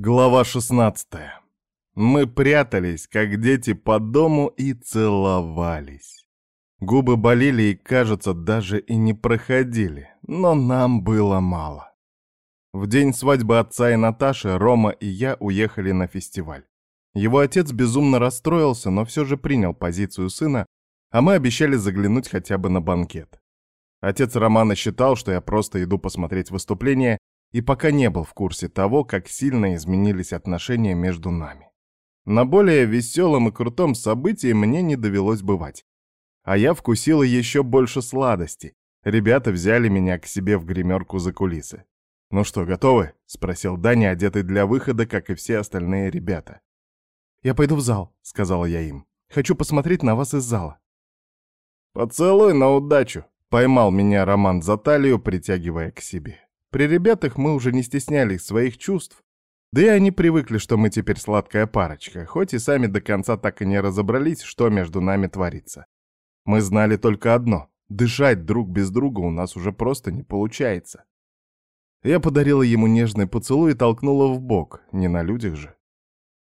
Глава 16. Мы прятались, как дети по дому, и целовались. Губы болели и, кажется, даже и не проходили, но нам было мало. В день свадьбы отца и Наташи Рома и я уехали на фестиваль. Его отец безумно расстроился, но все же принял позицию сына, а мы обещали заглянуть хотя бы на банкет. Отец Романа считал, что я просто иду посмотреть выступление, и пока не был в курсе того, как сильно изменились отношения между нами. На более веселом и крутом событии мне не довелось бывать. А я вкусила еще больше сладости. Ребята взяли меня к себе в гримерку за кулисы. «Ну что, готовы?» — спросил Даня, одетый для выхода, как и все остальные ребята. «Я пойду в зал», — сказала я им. «Хочу посмотреть на вас из зала». «Поцелуй на удачу», — поймал меня Роман за талию, притягивая к себе. При ребятах мы уже не стеснялись своих чувств, да и они привыкли, что мы теперь сладкая парочка, хоть и сами до конца так и не разобрались, что между нами творится. Мы знали только одно — дышать друг без друга у нас уже просто не получается. Я подарила ему нежный поцелуй и толкнула в бок, не на людях же.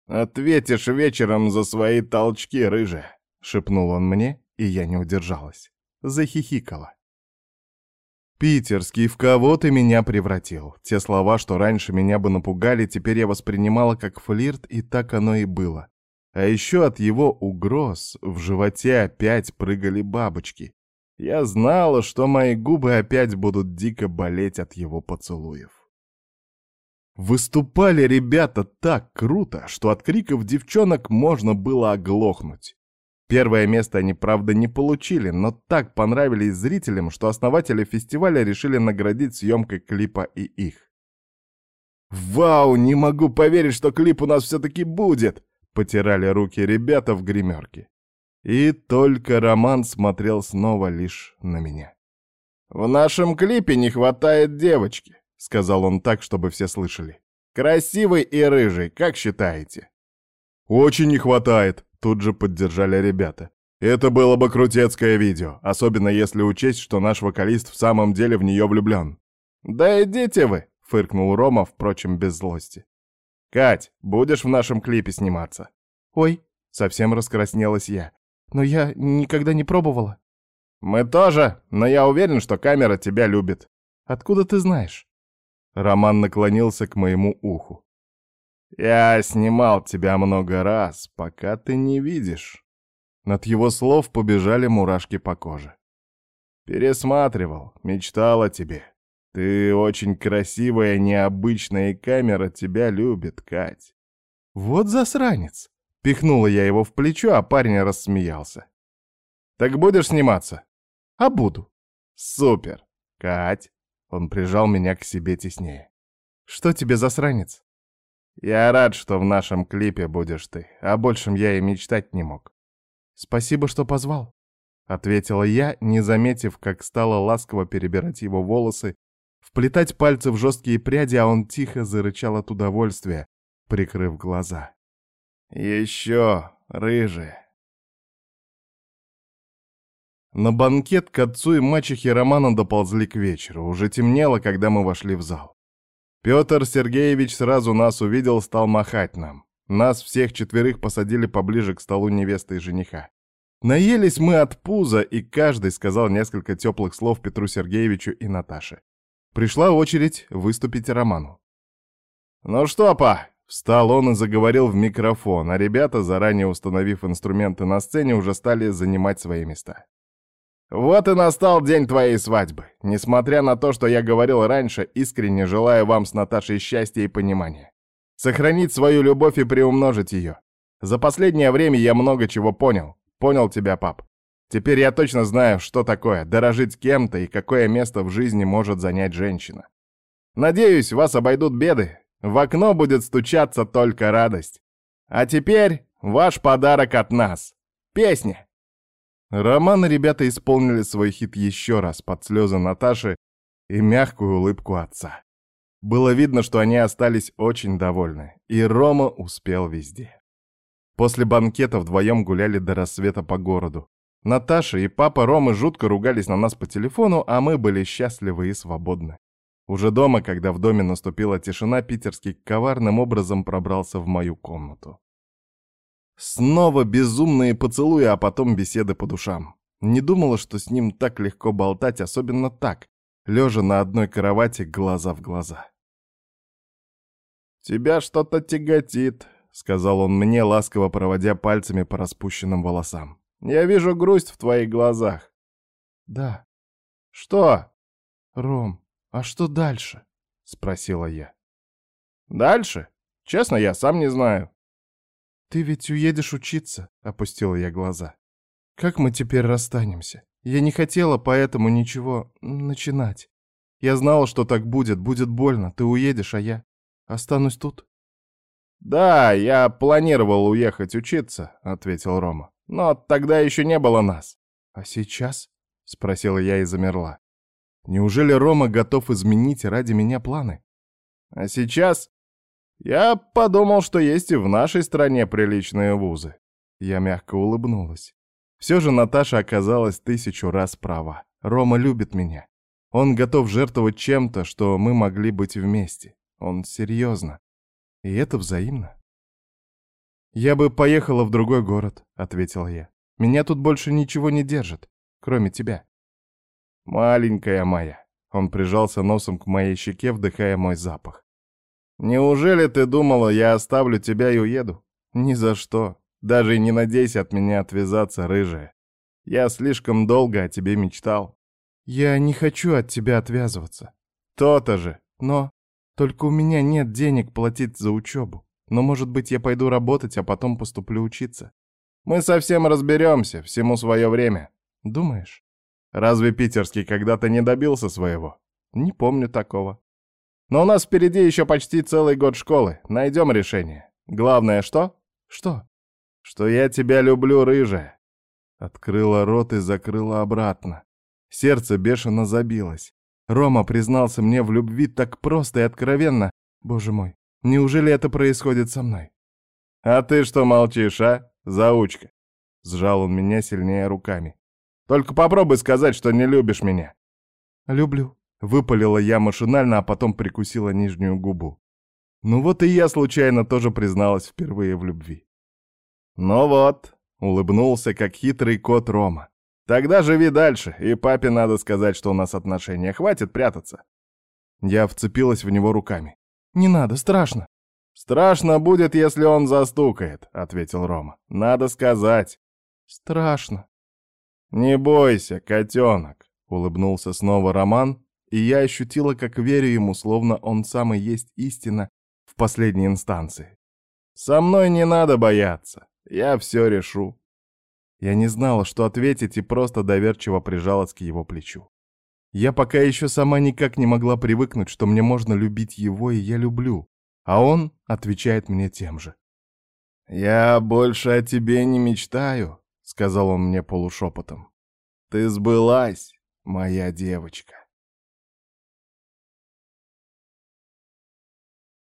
«Ответишь вечером за свои толчки, рыжая», — шепнул он мне, и я не удержалась. Захихикала. «Питерский, в кого ты меня превратил?» Те слова, что раньше меня бы напугали, теперь я воспринимала как флирт, и так оно и было. А еще от его угроз в животе опять прыгали бабочки. Я знала, что мои губы опять будут дико болеть от его поцелуев. Выступали ребята так круто, что от криков девчонок можно было оглохнуть. Первое место они, правда, не получили, но так понравились зрителям, что основатели фестиваля решили наградить съемкой клипа и их. «Вау, не могу поверить, что клип у нас все-таки будет!» — потирали руки ребята в гримерке. И только Роман смотрел снова лишь на меня. «В нашем клипе не хватает девочки», — сказал он так, чтобы все слышали. «Красивый и рыжий, как считаете?» «Очень не хватает», Тут же поддержали ребята. Это было бы крутецкое видео, особенно если учесть, что наш вокалист в самом деле в нее влюблен. «Да идите вы!» — фыркнул Рома, впрочем, без злости. «Кать, будешь в нашем клипе сниматься?» «Ой!» — совсем раскраснелась я. «Но я никогда не пробовала». «Мы тоже, но я уверен, что камера тебя любит». «Откуда ты знаешь?» Роман наклонился к моему уху. Я снимал тебя много раз, пока ты не видишь. Над его слов побежали мурашки по коже. Пересматривал, мечтал о тебе. Ты очень красивая, необычная, и камера тебя любит, Кать. Вот засранец. Пихнула я его в плечо, а парень рассмеялся. Так будешь сниматься? А буду. Супер. Кать. Он прижал меня к себе теснее. Что тебе, засранец? Я рад, что в нашем клипе будешь ты. О большем я и мечтать не мог. Спасибо, что позвал. Ответила я, не заметив, как стало ласково перебирать его волосы, вплетать пальцы в жесткие пряди, а он тихо зарычал от удовольствия, прикрыв глаза. «Еще, рыжие!» На банкет к отцу и мачехе Романа доползли к вечеру. Уже темнело, когда мы вошли в зал. Петр Сергеевич сразу нас увидел, стал махать нам. Нас всех четверых посадили поближе к столу невесты и жениха. Наелись мы от пуза, и каждый сказал несколько теплых слов Петру Сергеевичу и Наташе. Пришла очередь выступить Роману. «Ну что, па?» — встал он и заговорил в микрофон, а ребята, заранее установив инструменты на сцене, уже стали занимать свои места. Вот и настал день твоей свадьбы. Несмотря на то, что я говорил раньше, искренне желаю вам с Наташей счастья и понимания. Сохранить свою любовь и приумножить ее. За последнее время я много чего понял. Понял тебя, пап. Теперь я точно знаю, что такое дорожить кем-то и какое место в жизни может занять женщина. Надеюсь, вас обойдут беды. В окно будет стучаться только радость. А теперь ваш подарок от нас. Песня. Роман и ребята исполнили свой хит еще раз под слезы Наташи и мягкую улыбку отца. Было видно, что они остались очень довольны, и Рома успел везде. После банкета вдвоем гуляли до рассвета по городу. Наташа и папа Ромы жутко ругались на нас по телефону, а мы были счастливы и свободны. Уже дома, когда в доме наступила тишина, питерский коварным образом пробрался в мою комнату. Снова безумные поцелуи, а потом беседы по душам. Не думала, что с ним так легко болтать, особенно так, лежа на одной кровати глаза в глаза. «Тебя что-то тяготит», — сказал он мне, ласково проводя пальцами по распущенным волосам. «Я вижу грусть в твоих глазах». «Да». «Что?» «Ром, а что дальше?» — спросила я. «Дальше? Честно, я сам не знаю». «Ты ведь уедешь учиться?» — опустила я глаза. «Как мы теперь расстанемся? Я не хотела поэтому ничего начинать. Я знала, что так будет, будет больно. Ты уедешь, а я останусь тут». «Да, я планировал уехать учиться», — ответил Рома. «Но тогда еще не было нас». «А сейчас?» — спросила я и замерла. «Неужели Рома готов изменить ради меня планы?» «А сейчас?» «Я подумал, что есть и в нашей стране приличные вузы». Я мягко улыбнулась. Все же Наташа оказалась тысячу раз права. Рома любит меня. Он готов жертвовать чем-то, что мы могли быть вместе. Он серьезно. И это взаимно. «Я бы поехала в другой город», — ответил я. «Меня тут больше ничего не держит, кроме тебя». «Маленькая моя», — он прижался носом к моей щеке, вдыхая мой запах. «Неужели ты думала, я оставлю тебя и уеду? Ни за что. Даже и не надейся от меня отвязаться, рыжая. Я слишком долго о тебе мечтал». «Я не хочу от тебя отвязываться». «То-то же. Но только у меня нет денег платить за учебу. Но, может быть, я пойду работать, а потом поступлю учиться». «Мы совсем разберемся, всему свое время». «Думаешь?» «Разве Питерский когда-то не добился своего?» «Не помню такого». Но у нас впереди еще почти целый год школы. Найдем решение. Главное что? Что? Что я тебя люблю, рыжая. Открыла рот и закрыла обратно. Сердце бешено забилось. Рома признался мне в любви так просто и откровенно. Боже мой, неужели это происходит со мной? А ты что молчишь, а, заучка? Сжал он меня сильнее руками. Только попробуй сказать, что не любишь меня. Люблю. Выпалила я машинально, а потом прикусила нижнюю губу. Ну вот и я случайно тоже призналась впервые в любви. «Ну вот», — улыбнулся, как хитрый кот Рома. «Тогда живи дальше, и папе надо сказать, что у нас отношения. Хватит прятаться». Я вцепилась в него руками. «Не надо, страшно». «Страшно будет, если он застукает», — ответил Рома. «Надо сказать». «Страшно». «Не бойся, котенок», — улыбнулся снова Роман, и я ощутила, как верю ему, словно он сам и есть истина в последней инстанции. «Со мной не надо бояться, я все решу». Я не знала, что ответить, и просто доверчиво прижалась к его плечу. Я пока еще сама никак не могла привыкнуть, что мне можно любить его, и я люблю, а он отвечает мне тем же. «Я больше о тебе не мечтаю», — сказал он мне полушепотом. «Ты сбылась, моя девочка».